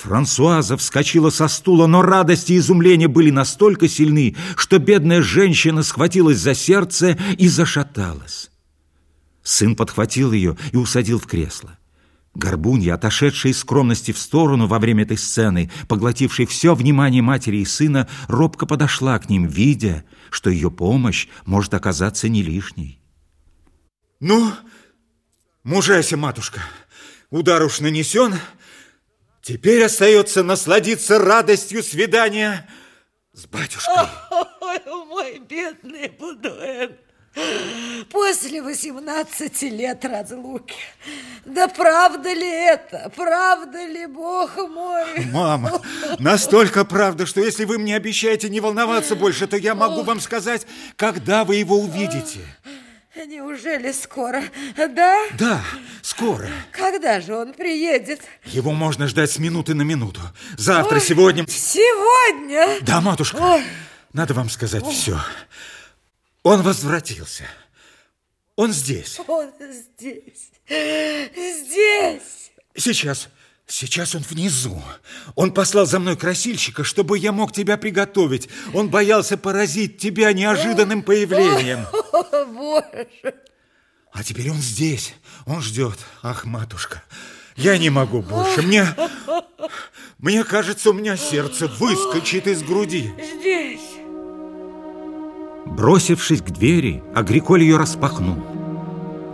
Франсуаза вскочила со стула, но радость и изумление были настолько сильны, что бедная женщина схватилась за сердце и зашаталась. Сын подхватил ее и усадил в кресло. Горбунья, отошедшая из скромности в сторону во время этой сцены, поглотившей все внимание матери и сына, робко подошла к ним, видя, что ее помощь может оказаться не лишней. «Ну, мужайся, матушка, удар уж нанесен, теперь остается насладиться радостью свидания с батюшкой». Ой, мой бедный Будуэн! После 18 лет разлуки. Да правда ли это? Правда ли, Бог мой? Мама, настолько правда, что если вы мне обещаете не волноваться больше, то я могу вам сказать, когда вы его увидите. Неужели скоро? Да? Да, скоро. Когда же он приедет? Его можно ждать с минуты на минуту. Завтра, Ой, сегодня. Сегодня? Да, матушка. Ой. Надо вам сказать Ой. все. Он возвратился. Он здесь. Он здесь. Здесь. Сейчас. Сейчас он внизу. Он послал за мной красильщика, чтобы я мог тебя приготовить. Он боялся поразить тебя неожиданным появлением. О, Боже! А теперь он здесь. Он ждет. Ах, матушка, я не могу больше. Мне... Мне кажется, у меня сердце выскочит из груди. Здесь. Бросившись к двери, Агриколь ее распахнул.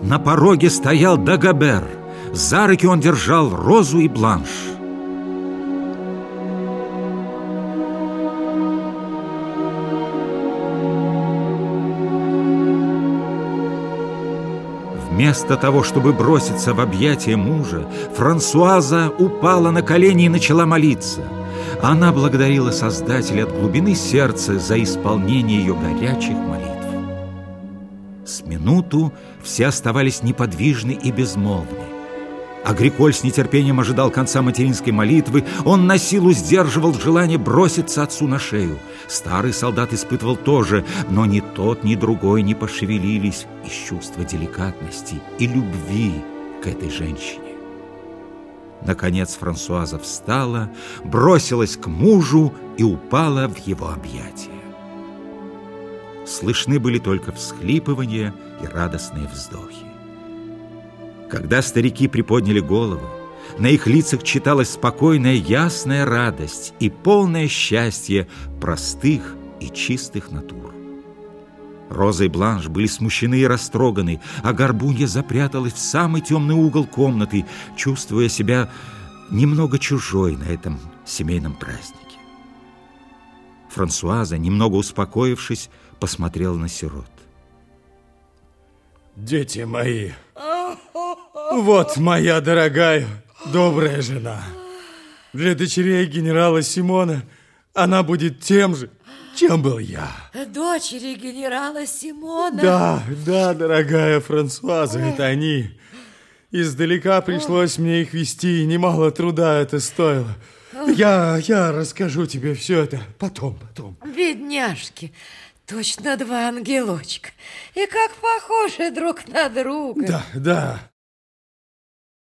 На пороге стоял Дагобер. За руки он держал Розу и Бланш. Вместо того, чтобы броситься в объятия мужа, Франсуаза упала на колени и начала молиться – она благодарила Создателя от глубины сердца за исполнение ее горячих молитв. С минуту все оставались неподвижны и безмолвны. Агриколь с нетерпением ожидал конца материнской молитвы. Он на силу сдерживал желание броситься отцу на шею. Старый солдат испытывал тоже, но ни тот, ни другой не пошевелились из чувства деликатности и любви к этой женщине. Наконец Франсуаза встала, бросилась к мужу и упала в его объятия. Слышны были только всхлипывания и радостные вздохи. Когда старики приподняли головы, на их лицах читалась спокойная, ясная радость и полное счастье простых и чистых натур. Роза и Бланш были смущены и растроганы, а Горбунья запряталась в самый темный угол комнаты, чувствуя себя немного чужой на этом семейном празднике. Франсуаза, немного успокоившись, посмотрела на сирот. Дети мои, вот моя дорогая, добрая жена. Для дочерей генерала Симона она будет тем же, чем был я? Дочери генерала Симона? Да, да, дорогая Франсуаза, это они. Издалека пришлось мне их вести, и немало труда это стоило. Я, я расскажу тебе все это потом, потом. Бедняжки, точно два ангелочка. И как похожи друг на друга. Да, да.